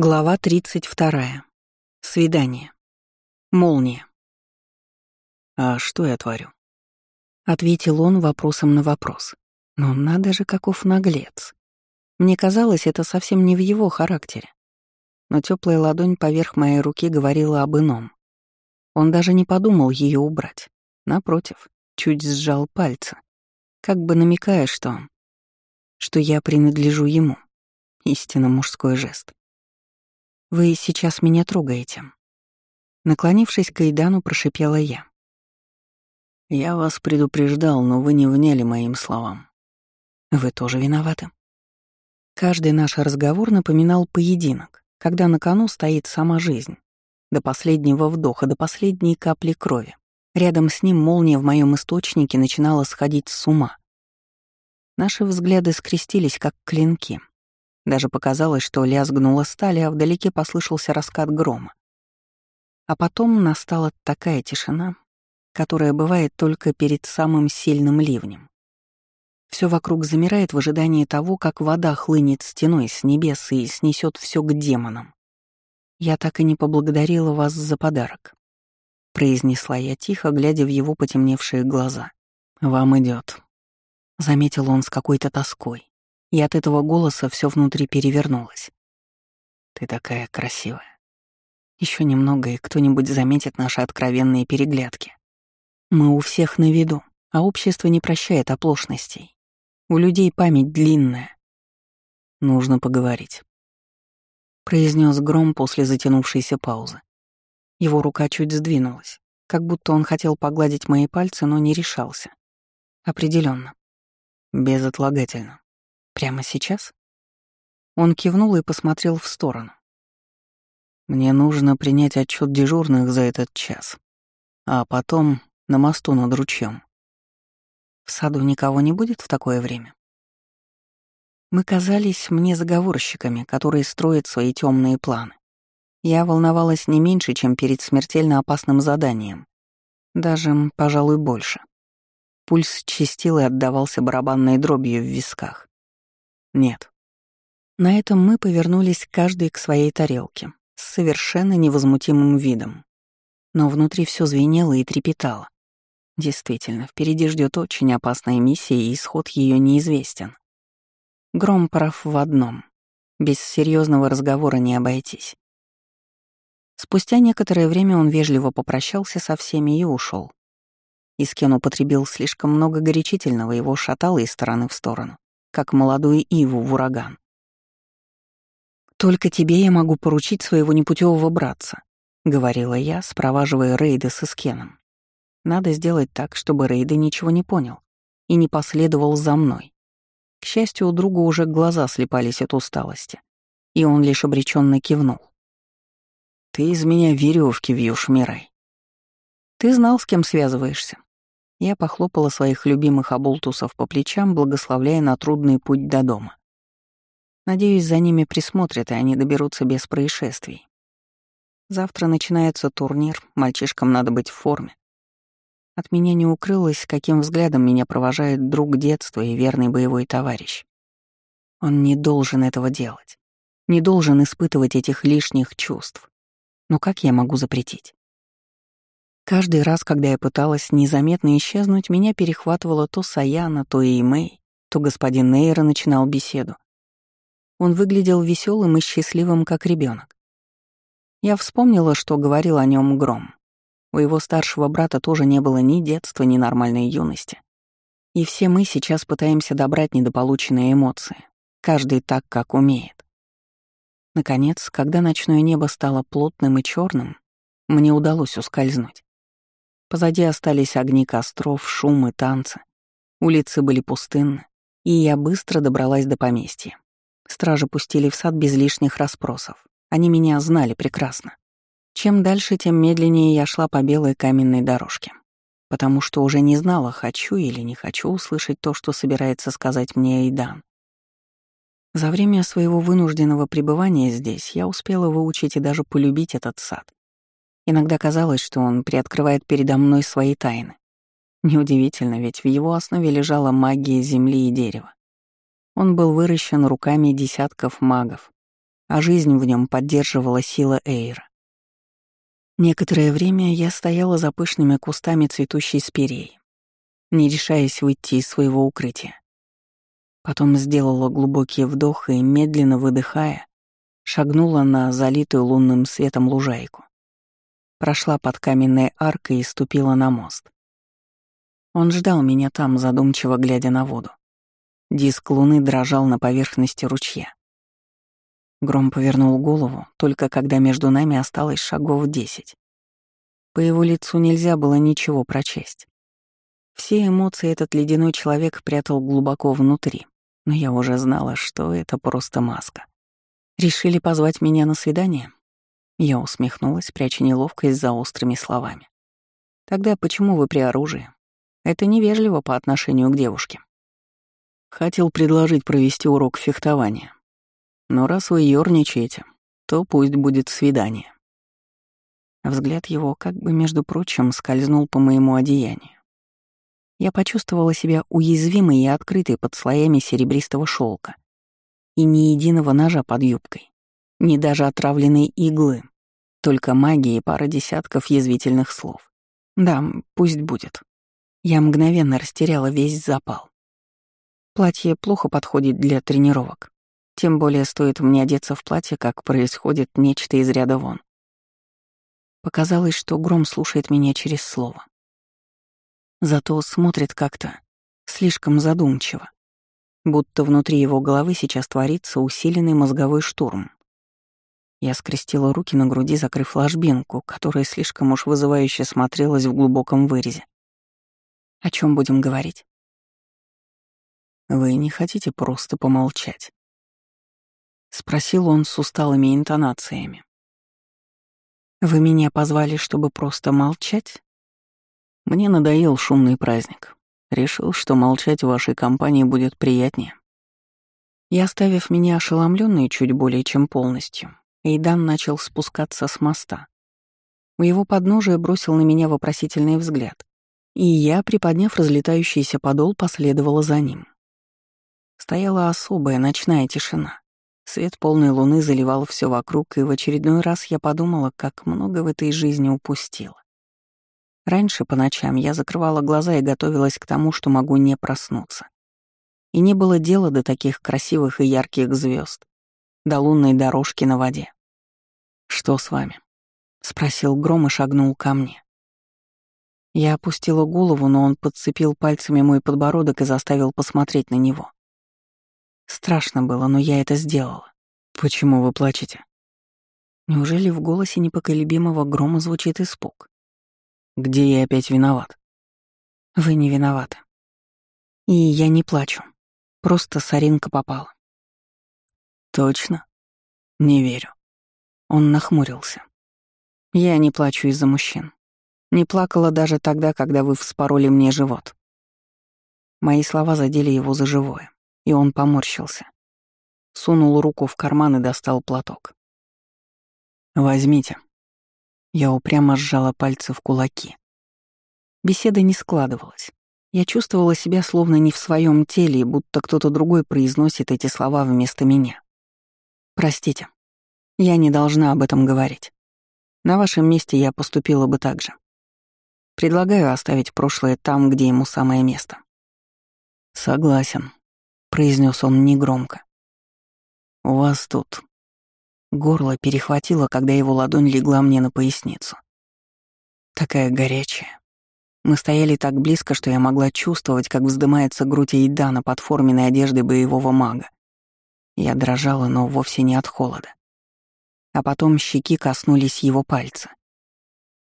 Глава 32. Свидание. Молния. «А что я творю?» Ответил он вопросом на вопрос. Но надо же, каков наглец. Мне казалось, это совсем не в его характере. Но теплая ладонь поверх моей руки говорила об ином. Он даже не подумал ее убрать. Напротив, чуть сжал пальцы, как бы намекая, что... что я принадлежу ему. Истинно мужской жест. «Вы сейчас меня трогаете». Наклонившись к Эйдану, прошипела я. «Я вас предупреждал, но вы не вняли моим словам. Вы тоже виноваты». Каждый наш разговор напоминал поединок, когда на кону стоит сама жизнь. До последнего вдоха, до последней капли крови. Рядом с ним молния в моем источнике начинала сходить с ума. Наши взгляды скрестились, как клинки. Даже показалось, что лязгнула сталь, а вдалеке послышался раскат грома. А потом настала такая тишина, которая бывает только перед самым сильным ливнем. Все вокруг замирает в ожидании того, как вода хлынет стеной с небес и снесет все к демонам. «Я так и не поблагодарила вас за подарок», — произнесла я тихо, глядя в его потемневшие глаза. «Вам идет, заметил он с какой-то тоской и от этого голоса все внутри перевернулось. «Ты такая красивая. Еще немного, и кто-нибудь заметит наши откровенные переглядки. Мы у всех на виду, а общество не прощает оплошностей. У людей память длинная. Нужно поговорить», — произнес гром после затянувшейся паузы. Его рука чуть сдвинулась, как будто он хотел погладить мои пальцы, но не решался. Определенно. Безотлагательно. Прямо сейчас? Он кивнул и посмотрел в сторону. Мне нужно принять отчет дежурных за этот час, а потом на мосту над ручьем. В саду никого не будет в такое время? Мы казались мне заговорщиками, которые строят свои темные планы. Я волновалась не меньше, чем перед смертельно опасным заданием. Даже, пожалуй, больше. Пульс чистил и отдавался барабанной дробью в висках. Нет. На этом мы повернулись каждый к своей тарелке, с совершенно невозмутимым видом. Но внутри все звенело и трепетало. Действительно, впереди ждет очень опасная миссия, и исход ее неизвестен. Гром прав в одном. Без серьезного разговора не обойтись. Спустя некоторое время он вежливо попрощался со всеми и ушел. Искен употребил слишком много горячительного, его шатало из стороны в сторону как молодую иву в ураган. «Только тебе я могу поручить своего непутевого братца», — говорила я, спроваживая Рейда с Искеном. «Надо сделать так, чтобы Рейда ничего не понял и не последовал за мной. К счастью, у друга уже глаза слепались от усталости, и он лишь обреченно кивнул. «Ты из меня веревки вьешь, Мирай. Ты знал, с кем связываешься. Я похлопала своих любимых оболтусов по плечам, благословляя на трудный путь до дома. Надеюсь, за ними присмотрят, и они доберутся без происшествий. Завтра начинается турнир, мальчишкам надо быть в форме. От меня не укрылось, каким взглядом меня провожает друг детства и верный боевой товарищ. Он не должен этого делать, не должен испытывать этих лишних чувств. Но как я могу запретить? Каждый раз, когда я пыталась незаметно исчезнуть, меня перехватывало то Саяна, то и Мэй, то господин Нейра начинал беседу. Он выглядел веселым и счастливым, как ребенок. Я вспомнила, что говорил о нем Гром. У его старшего брата тоже не было ни детства, ни нормальной юности. И все мы сейчас пытаемся добрать недополученные эмоции, каждый так, как умеет. Наконец, когда ночное небо стало плотным и черным, мне удалось ускользнуть. Позади остались огни костров, шум и танцы. Улицы были пустынны, и я быстро добралась до поместья. Стражи пустили в сад без лишних расспросов. Они меня знали прекрасно. Чем дальше, тем медленнее я шла по белой каменной дорожке. Потому что уже не знала, хочу или не хочу услышать то, что собирается сказать мне Эйдан. За время своего вынужденного пребывания здесь я успела выучить и даже полюбить этот сад. Иногда казалось, что он приоткрывает передо мной свои тайны. Неудивительно, ведь в его основе лежала магия земли и дерева. Он был выращен руками десятков магов, а жизнь в нем поддерживала сила Эйра. Некоторое время я стояла за пышными кустами цветущей спирей, не решаясь выйти из своего укрытия. Потом сделала глубокий вдох и, медленно выдыхая, шагнула на залитую лунным светом лужайку. Прошла под каменной аркой и ступила на мост. Он ждал меня там, задумчиво глядя на воду. Диск луны дрожал на поверхности ручья. Гром повернул голову, только когда между нами осталось шагов десять. По его лицу нельзя было ничего прочесть. Все эмоции этот ледяной человек прятал глубоко внутри, но я уже знала, что это просто маска. «Решили позвать меня на свидание?» Я усмехнулась, пряча неловкость за острыми словами. «Тогда почему вы при оружии? Это невежливо по отношению к девушке». Хотел предложить провести урок фехтования. Но раз вы ёрничаете, то пусть будет свидание. Взгляд его, как бы между прочим, скользнул по моему одеянию. Я почувствовала себя уязвимой и открытой под слоями серебристого шелка. И ни единого ножа под юбкой, ни даже отравленной иглы, только магия и пара десятков язвительных слов. Да, пусть будет. Я мгновенно растеряла весь запал. Платье плохо подходит для тренировок. Тем более стоит мне одеться в платье, как происходит нечто из ряда вон. Показалось, что Гром слушает меня через слово. Зато смотрит как-то слишком задумчиво, будто внутри его головы сейчас творится усиленный мозговой штурм. Я скрестила руки на груди, закрыв ложбинку, которая слишком уж вызывающе смотрелась в глубоком вырезе. О чем будем говорить? Вы не хотите просто помолчать? Спросил он с усталыми интонациями. Вы меня позвали, чтобы просто молчать? Мне надоел шумный праздник. Решил, что молчать в вашей компании будет приятнее. И оставив меня ошеломленной чуть более чем полностью, Эйдан начал спускаться с моста. У его подножия бросил на меня вопросительный взгляд, и я, приподняв разлетающийся подол, последовала за ним. Стояла особая ночная тишина. Свет полной луны заливал все вокруг, и в очередной раз я подумала, как много в этой жизни упустила. Раньше по ночам я закрывала глаза и готовилась к тому, что могу не проснуться. И не было дела до таких красивых и ярких звезд, до лунной дорожки на воде. «Что с вами?» — спросил Гром и шагнул ко мне. Я опустила голову, но он подцепил пальцами мой подбородок и заставил посмотреть на него. Страшно было, но я это сделала. «Почему вы плачете?» Неужели в голосе непоколебимого грома звучит испуг? Где я опять виноват? Вы не виноваты. И я не плачу. Просто соринка попала. Точно? Не верю. Он нахмурился. Я не плачу из-за мужчин. Не плакала даже тогда, когда вы вспороли мне живот. Мои слова задели его за живое, и он поморщился. Сунул руку в карман и достал платок. «Возьмите», я упрямо сжала пальцы в кулаки. Беседа не складывалась. Я чувствовала себя словно не в своем теле, будто кто-то другой произносит эти слова вместо меня. Простите, я не должна об этом говорить. На вашем месте я поступила бы так же. Предлагаю оставить прошлое там, где ему самое место. Согласен, произнес он негромко. У вас тут Горло перехватило, когда его ладонь легла мне на поясницу. Такая горячая. Мы стояли так близко, что я могла чувствовать, как вздымается грудь Эйдана под форменной одеждой боевого мага. Я дрожала, но вовсе не от холода. А потом щеки коснулись его пальца.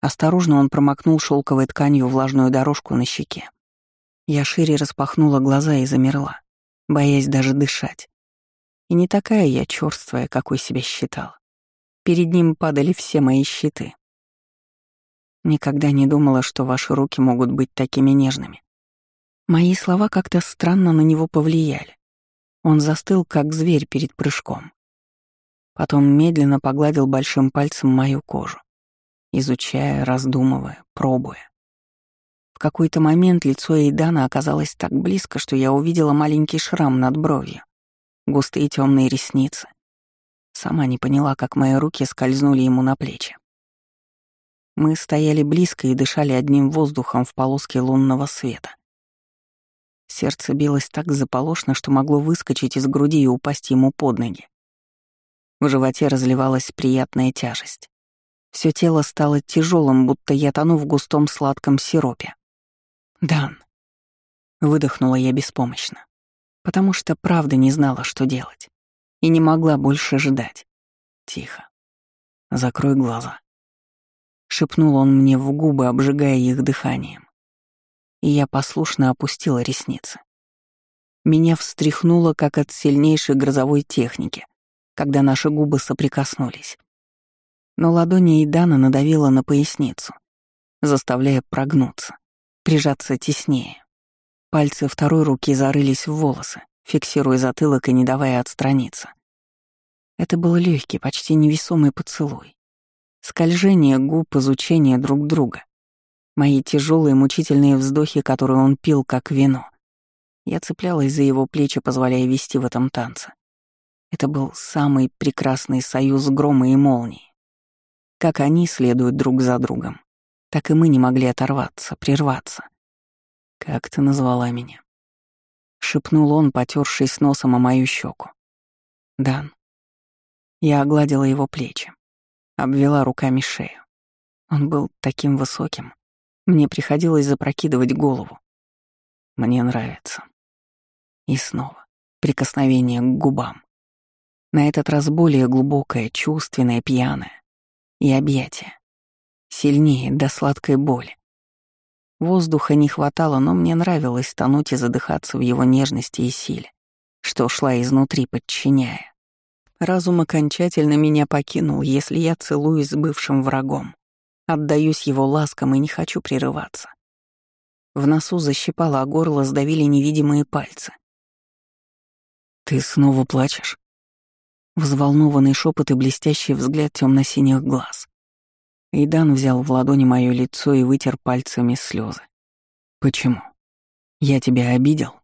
Осторожно он промокнул шелковой тканью влажную дорожку на щеке. Я шире распахнула глаза и замерла, боясь даже дышать. И не такая я чёрствая, какой себя считала. Перед ним падали все мои щиты. Никогда не думала, что ваши руки могут быть такими нежными. Мои слова как-то странно на него повлияли. Он застыл, как зверь перед прыжком. Потом медленно погладил большим пальцем мою кожу, изучая, раздумывая, пробуя. В какой-то момент лицо Эйдана оказалось так близко, что я увидела маленький шрам над бровью густые темные ресницы, Сама не поняла, как мои руки скользнули ему на плечи. Мы стояли близко и дышали одним воздухом в полоске лунного света. Сердце билось так заполошно, что могло выскочить из груди и упасть ему под ноги. В животе разливалась приятная тяжесть. Все тело стало тяжелым, будто я тону в густом сладком сиропе. «Дан», — выдохнула я беспомощно, потому что правда не знала, что делать, и не могла больше ждать. «Тихо. Закрой глаза», — шепнул он мне в губы, обжигая их дыханием и я послушно опустила ресницы. Меня встряхнуло, как от сильнейшей грозовой техники, когда наши губы соприкоснулись. Но ладони Идана надавила на поясницу, заставляя прогнуться, прижаться теснее. Пальцы второй руки зарылись в волосы, фиксируя затылок и не давая отстраниться. Это был легкий, почти невесомый поцелуй. Скольжение губ, изучение друг друга. Мои тяжелые мучительные вздохи, которые он пил как вино. Я цеплялась за его плечи, позволяя вести в этом танце. Это был самый прекрасный союз грома и молнии. Как они следуют друг за другом, так и мы не могли оторваться, прерваться. «Как ты назвала меня?» — шепнул он, потершись носом о мою щеку. «Дан». Я огладила его плечи, обвела руками шею. Он был таким высоким, мне приходилось запрокидывать голову. Мне нравится. И снова прикосновение к губам. На этот раз более глубокое, чувственное, пьяное. И объятие. Сильнее, до сладкой боли. Воздуха не хватало, но мне нравилось тонуть и задыхаться в его нежности и силе, что шла изнутри, подчиняя. Разум окончательно меня покинул, если я целуюсь с бывшим врагом. Отдаюсь его ласкам и не хочу прерываться. В носу защипало, а горло сдавили невидимые пальцы. «Ты снова плачешь?» Взволнованный шепот и блестящий взгляд темно-синих глаз. Идан взял в ладони мое лицо и вытер пальцами слезы. «Почему? Я тебя обидел?»